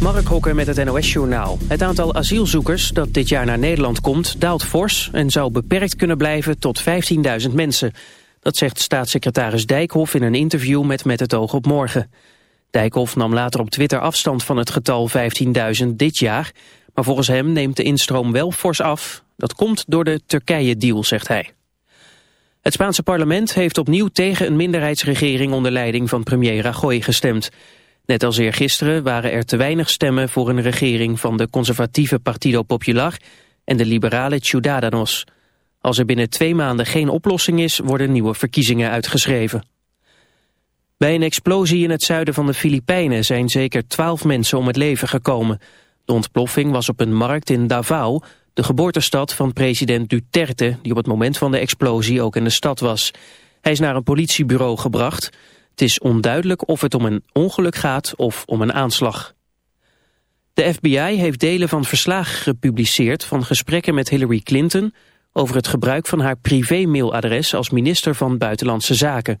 Mark Hokker met het NOS-journaal. Het aantal asielzoekers dat dit jaar naar Nederland komt daalt fors... en zou beperkt kunnen blijven tot 15.000 mensen. Dat zegt staatssecretaris Dijkhoff in een interview met Met het oog op morgen. Dijkhoff nam later op Twitter afstand van het getal 15.000 dit jaar... maar volgens hem neemt de instroom wel fors af. Dat komt door de Turkije-deal, zegt hij. Het Spaanse parlement heeft opnieuw tegen een minderheidsregering... onder leiding van premier Rajoy gestemd... Net als eergisteren waren er te weinig stemmen voor een regering van de conservatieve Partido Popular en de liberale Ciudadanos. Als er binnen twee maanden geen oplossing is, worden nieuwe verkiezingen uitgeschreven. Bij een explosie in het zuiden van de Filipijnen zijn zeker twaalf mensen om het leven gekomen. De ontploffing was op een markt in Davao, de geboortestad van president Duterte, die op het moment van de explosie ook in de stad was. Hij is naar een politiebureau gebracht. Het is onduidelijk of het om een ongeluk gaat of om een aanslag. De FBI heeft delen van verslagen gepubliceerd van gesprekken met Hillary Clinton over het gebruik van haar privé-mailadres als minister van Buitenlandse Zaken.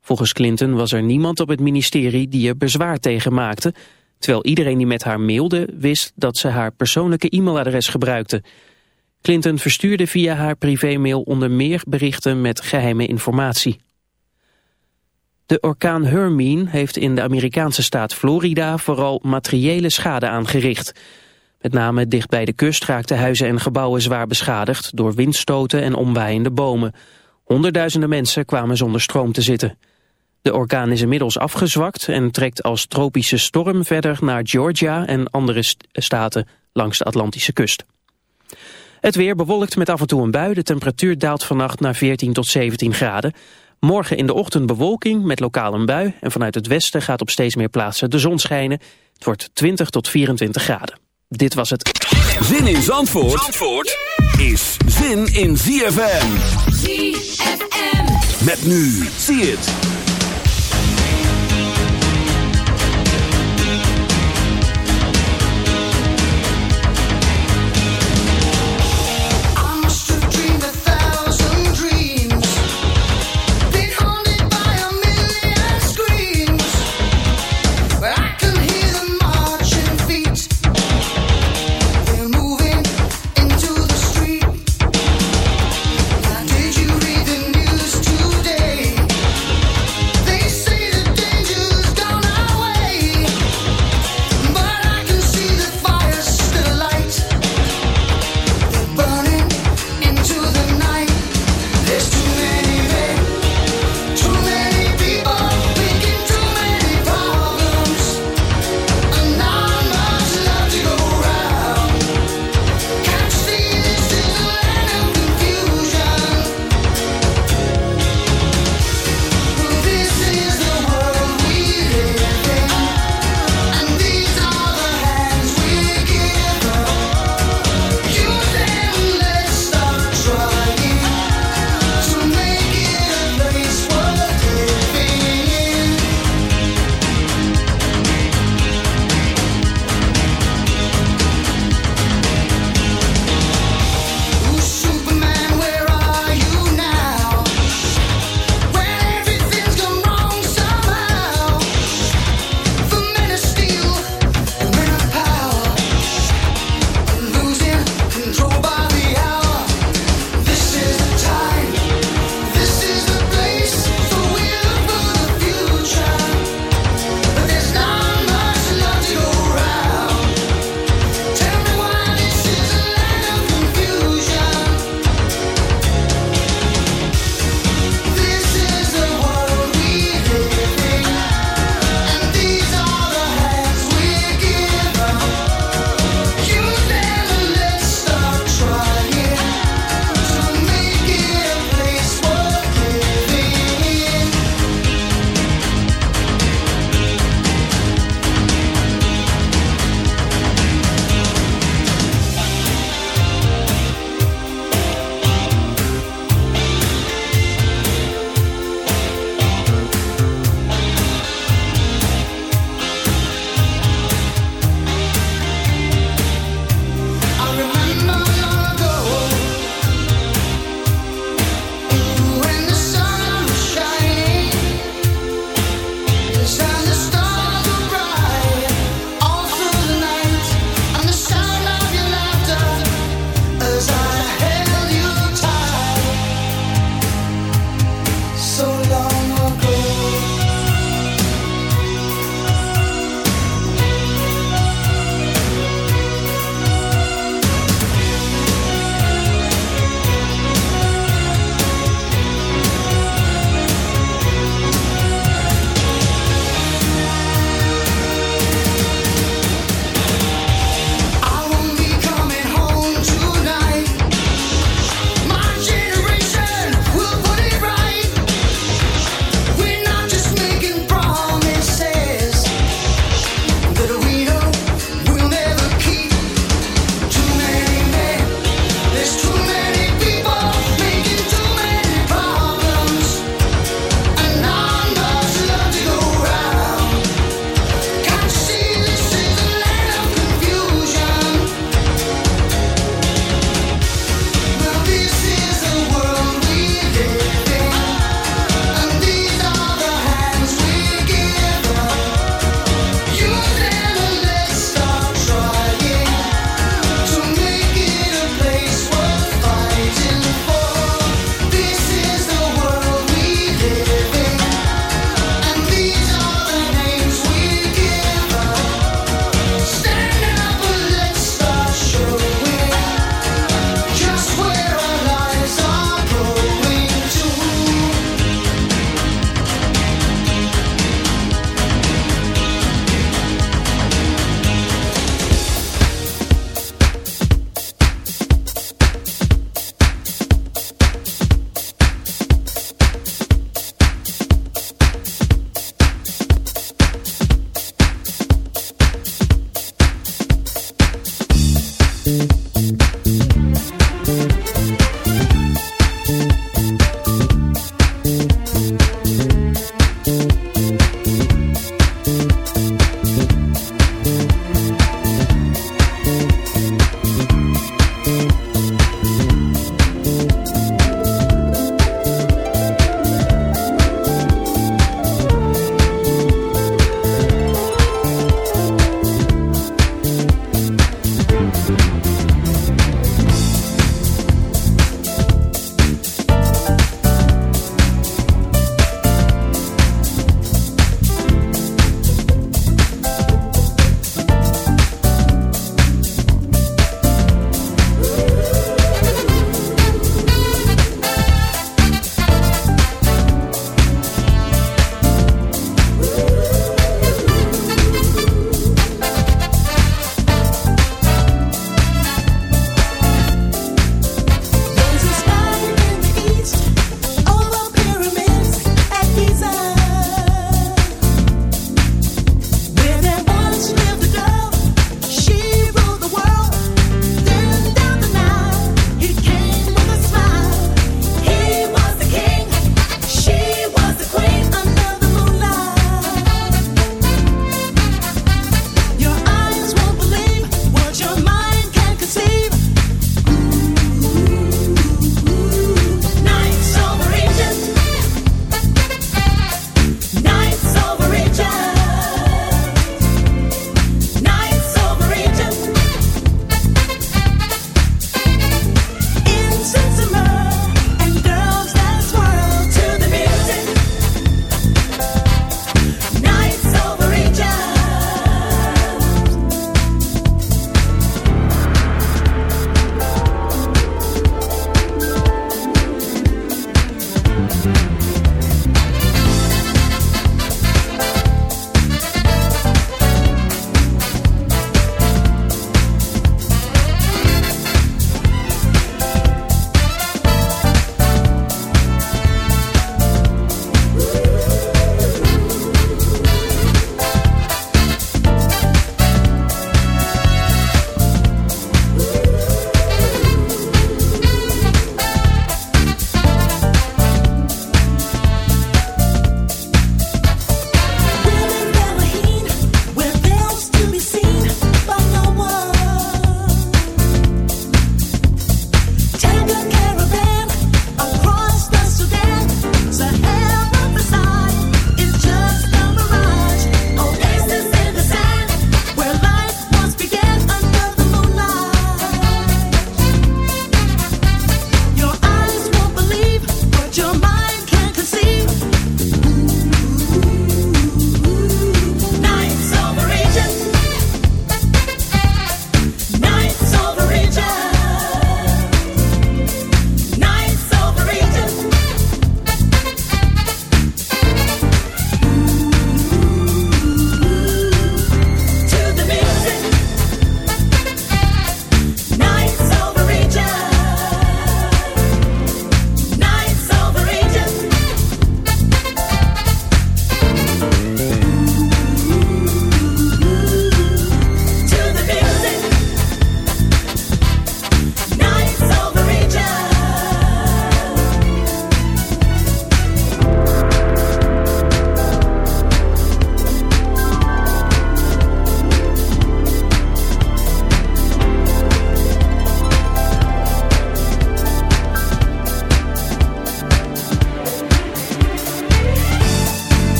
Volgens Clinton was er niemand op het ministerie die er bezwaar tegen maakte, terwijl iedereen die met haar mailde wist dat ze haar persoonlijke e-mailadres gebruikte. Clinton verstuurde via haar privé-mail onder meer berichten met geheime informatie. De orkaan Hermine heeft in de Amerikaanse staat Florida vooral materiële schade aangericht. Met name dicht bij de kust raakten huizen en gebouwen zwaar beschadigd door windstoten en omwaaiende bomen. Honderdduizenden mensen kwamen zonder stroom te zitten. De orkaan is inmiddels afgezwakt en trekt als tropische storm verder naar Georgia en andere staten langs de Atlantische kust. Het weer bewolkt met af en toe een bui. De temperatuur daalt vannacht naar 14 tot 17 graden. Morgen in de ochtend bewolking met lokaal een bui. En vanuit het westen gaat op steeds meer plaatsen de zon schijnen. Het wordt 20 tot 24 graden. Dit was het. Zin in Zandvoort, Zandvoort is zin in ZFM. ZFM. Met nu. Zie het.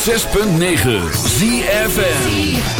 106.9 ZFN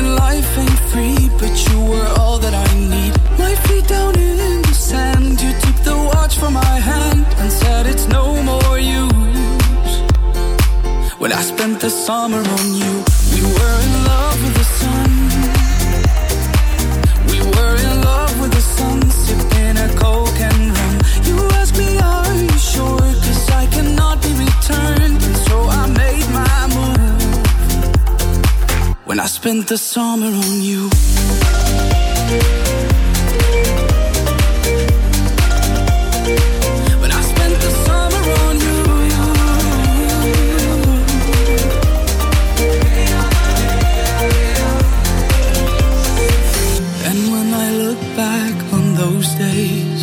Life ain't free, but you were all that I need. My feet down sand, you took the watch from my hand and said it's no more use. When I spent the summer on you, we were I spent the summer on you. When I spent the summer on you. And when I look back on those days,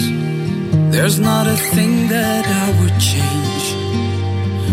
there's not a thing that I would change.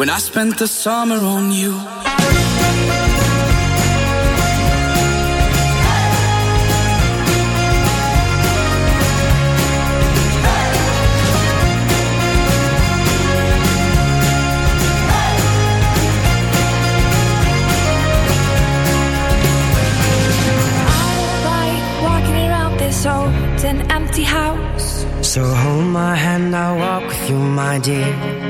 When I spent the summer on you. I like walking around this old and empty house. So hold my hand, I'll walk with you, my dear.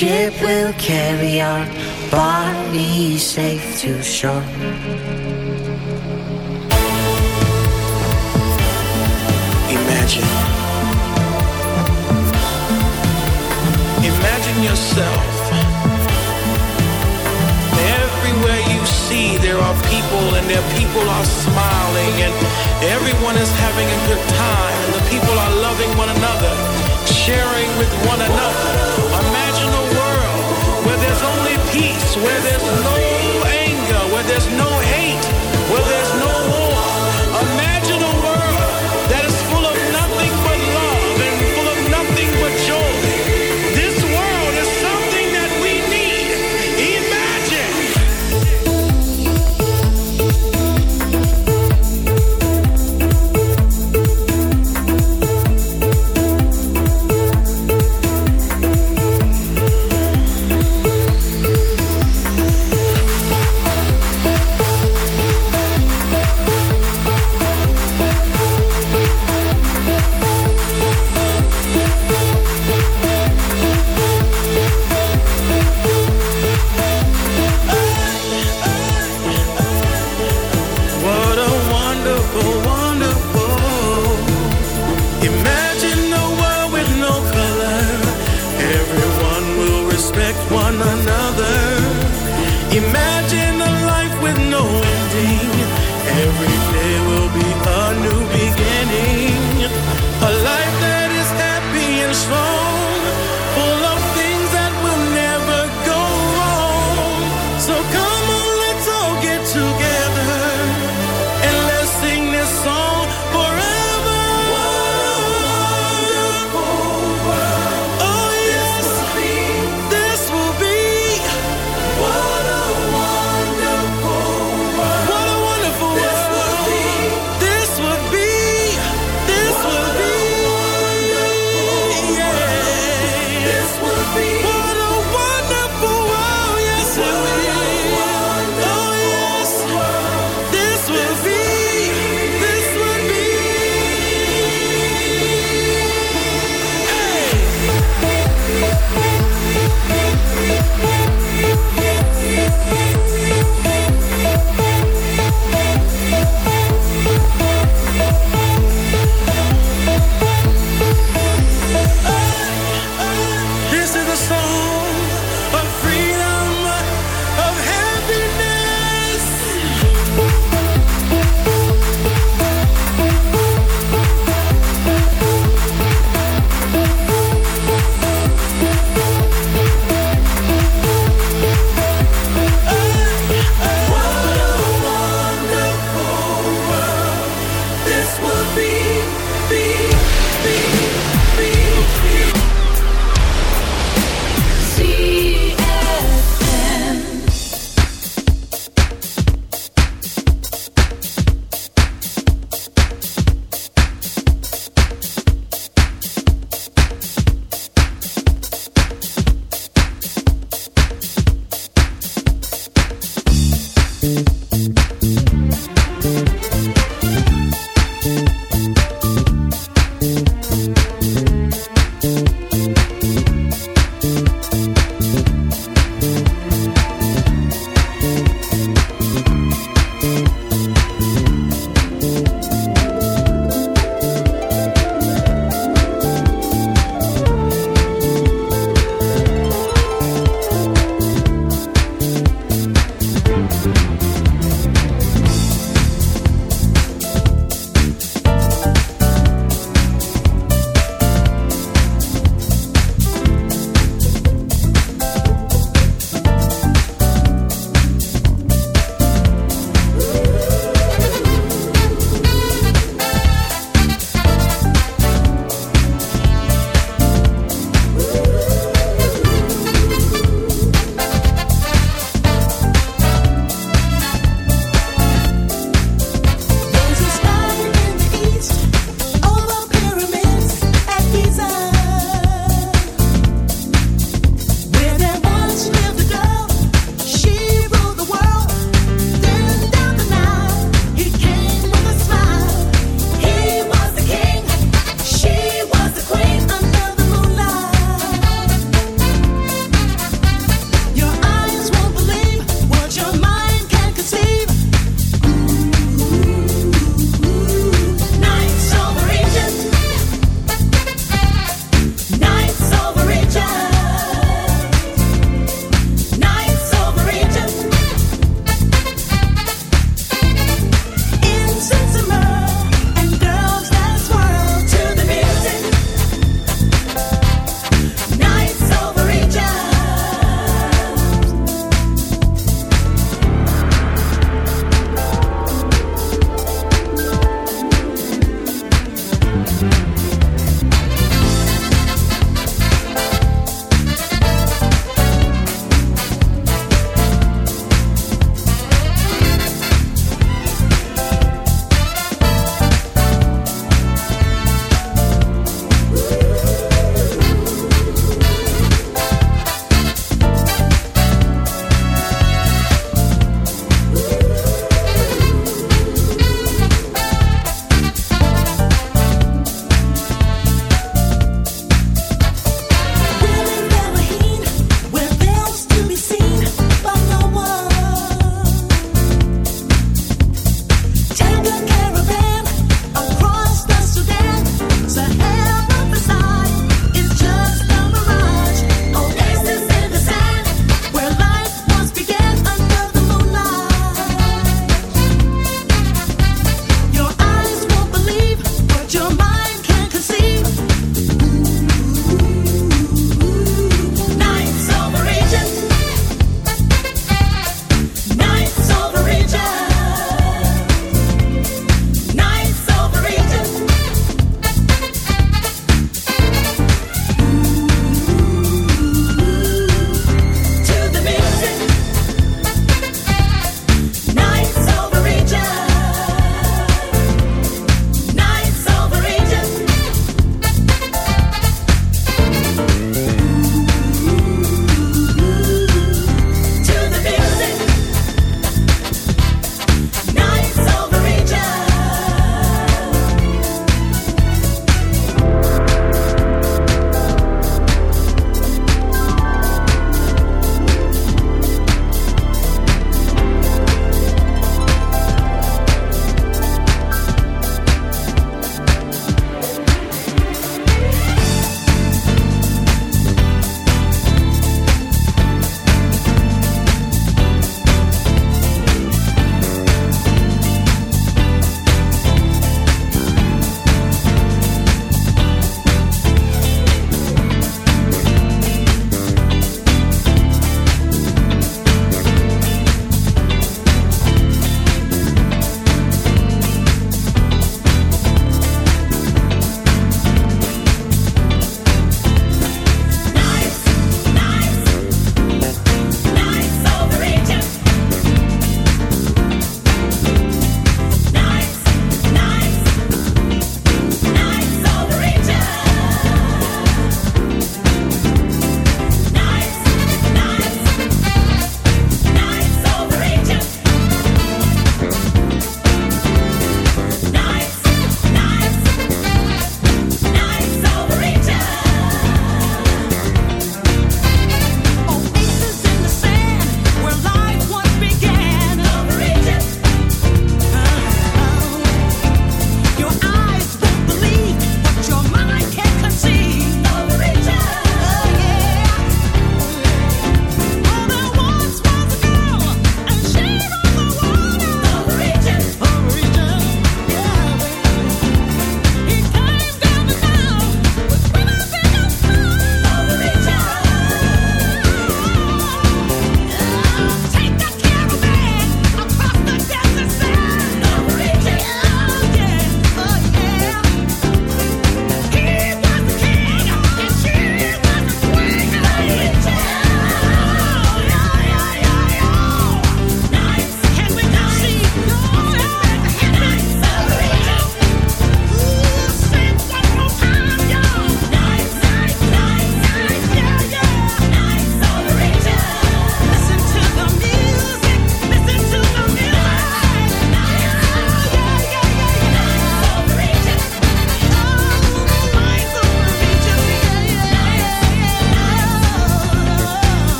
ship will carry our bodies safe to shore. Imagine. Imagine yourself. Everywhere you see, there are people, and their people are smiling, and everyone is having a good time, and the people are loving one another, sharing with one another. Where there's no anger, where there's no hate,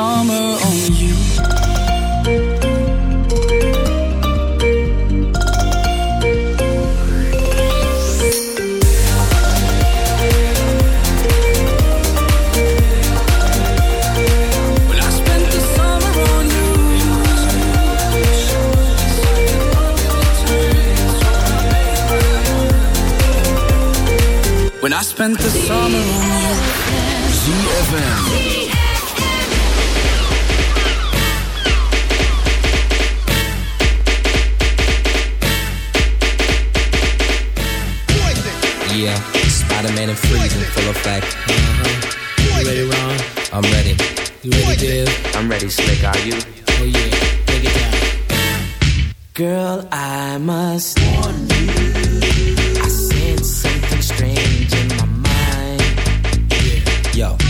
summer. Yo.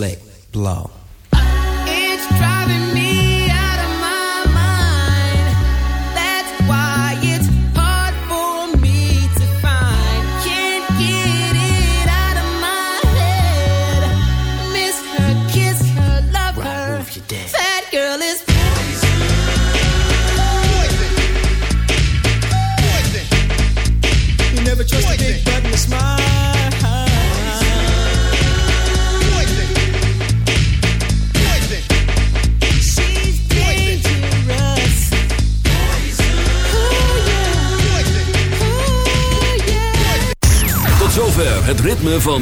Slick,